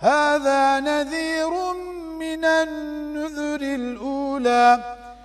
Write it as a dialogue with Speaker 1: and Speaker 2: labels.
Speaker 1: هذا نذير من النذر الأولى.